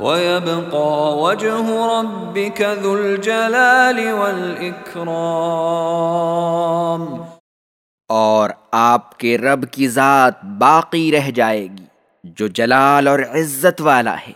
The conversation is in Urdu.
وَيَبْقَى وَجْهُ رَبِّكَ ذُو الْجَلَالِ وَالْإِكْرَامِ. اور آپ کے رب کی ذات باقی رہ جائے گی، جو جلال اور عزت والا ہے۔